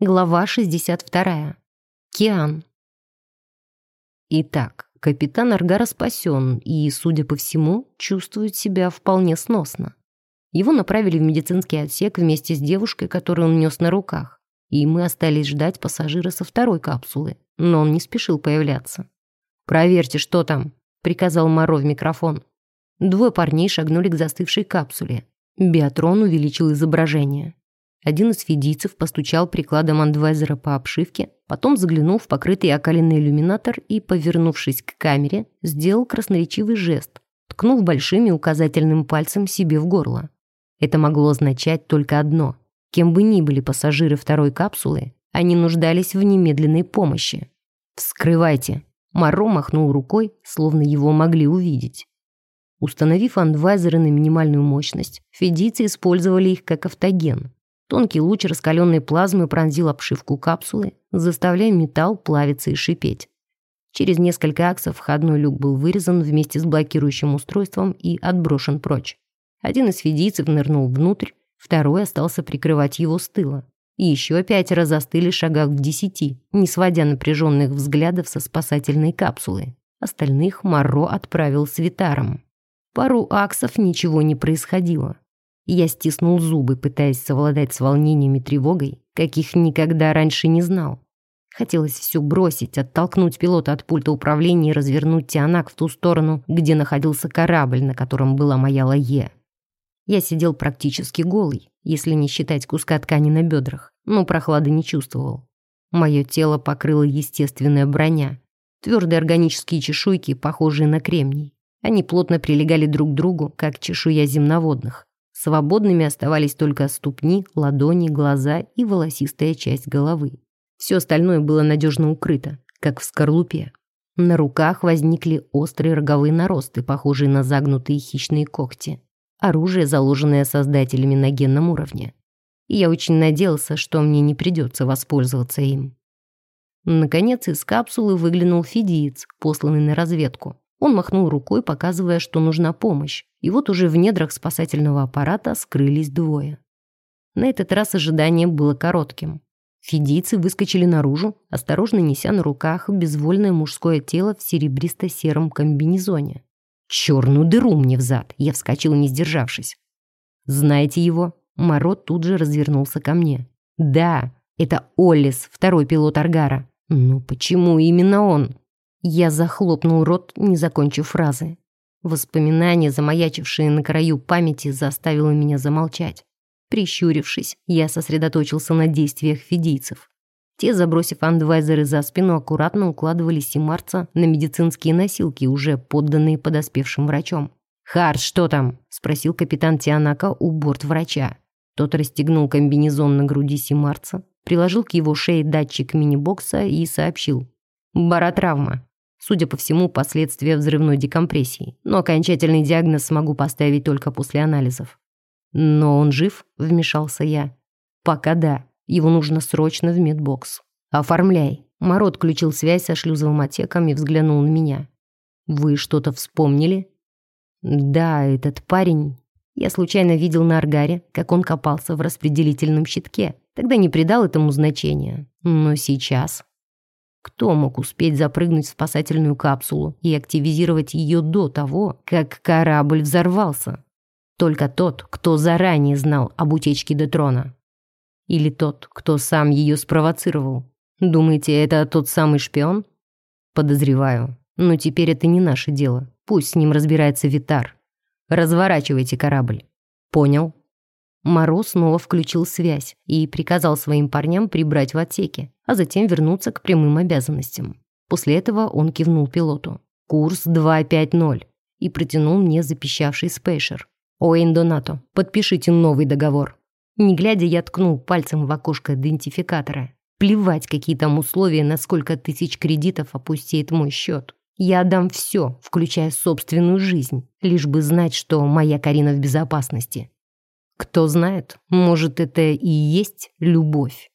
Глава 62. Киан. Итак, капитан Аргара спасен и, судя по всему, чувствует себя вполне сносно. Его направили в медицинский отсек вместе с девушкой, которую он нес на руках, и мы остались ждать пассажира со второй капсулы, но он не спешил появляться. «Проверьте, что там», — приказал Моро в микрофон. Двое парней шагнули к застывшей капсуле. Биатрон увеличил изображение. Один из фидийцев постучал прикладом андвайзера по обшивке, потом заглянул в покрытый окаленный иллюминатор и, повернувшись к камере, сделал красноречивый жест, ткнув большим и указательным пальцем себе в горло. Это могло означать только одно. Кем бы ни были пассажиры второй капсулы, они нуждались в немедленной помощи. «Вскрывайте!» Маро махнул рукой, словно его могли увидеть. Установив андвайзеры на минимальную мощность, фидийцы использовали их как автоген. Тонкий луч раскаленной плазмы пронзил обшивку капсулы, заставляя металл плавиться и шипеть. Через несколько аксов входной люк был вырезан вместе с блокирующим устройством и отброшен прочь. Один из фидийцев нырнул внутрь, второй остался прикрывать его с тыла. И еще пятеро застыли шагах в десяти, не сводя напряженных взглядов со спасательной капсулы. Остальных Марро отправил с Витаром. Пару аксов ничего не происходило. Я стиснул зубы, пытаясь совладать с волнением и тревогой, каких никогда раньше не знал. Хотелось все бросить, оттолкнуть пилота от пульта управления и развернуть Тианак в ту сторону, где находился корабль, на котором была моя лае. Я сидел практически голый, если не считать куска ткани на бедрах, но прохлады не чувствовал. Мое тело покрыло естественная броня. Твердые органические чешуйки, похожие на кремний. Они плотно прилегали друг к другу, как чешуя земноводных. Свободными оставались только ступни, ладони, глаза и волосистая часть головы. Все остальное было надежно укрыто, как в скорлупе. На руках возникли острые роговые наросты, похожие на загнутые хищные когти. Оружие, заложенное создателями на генном уровне. И я очень надеялся, что мне не придется воспользоваться им. Наконец из капсулы выглянул фидиец, посланный на разведку. Он махнул рукой, показывая, что нужна помощь, и вот уже в недрах спасательного аппарата скрылись двое. На этот раз ожидание было коротким. Фидийцы выскочили наружу, осторожно неся на руках безвольное мужское тело в серебристо-сером комбинезоне. «Черную дыру мне взад!» Я вскочил, не сдержавшись. «Знаете его?» Марот тут же развернулся ко мне. «Да, это Оллис, второй пилот Аргара. Но почему именно он?» Я захлопнул рот, не закончив фразы. Воспоминания, замаячившие на краю памяти, заставило меня замолчать. Прищурившись, я сосредоточился на действиях фидийцев. Те, забросив андвайзеры за спину, аккуратно укладывали Симарца на медицинские носилки, уже подданные подоспевшим врачом. «Харт, что там?» – спросил капитан Тианака у борт врача. Тот расстегнул комбинезон на груди Симарца, приложил к его шее датчик мини-бокса и сообщил. «Баротравма. Судя по всему, последствия взрывной декомпрессии, но окончательный диагноз смогу поставить только после анализов. «Но он жив?» — вмешался я. «Пока да. Его нужно срочно в медбокс. Оформляй». Мород включил связь со шлюзовым отсеком и взглянул на меня. «Вы что-то вспомнили?» «Да, этот парень...» Я случайно видел на Аргаре, как он копался в распределительном щитке. Тогда не придал этому значения. Но сейчас кто мог успеть запрыгнуть в спасательную капсулу и активизировать ее до того, как корабль взорвался? Только тот, кто заранее знал об утечке Детрона. Или тот, кто сам ее спровоцировал. Думаете, это тот самый шпион? Подозреваю. Но теперь это не наше дело. Пусть с ним разбирается Витар. Разворачивайте корабль. Понял? Моро снова включил связь и приказал своим парням прибрать в отсеке, а затем вернуться к прямым обязанностям. После этого он кивнул пилоту. «Курс 250» и протянул мне запищавший спейшер. «Оэйн Донато, подпишите новый договор». Не глядя, я ткнул пальцем в окошко идентификатора. Плевать, какие там условия, на сколько тысяч кредитов опустеет мой счет. Я отдам все, включая собственную жизнь, лишь бы знать, что моя Карина в безопасности. Кто знает, может, это и есть любовь.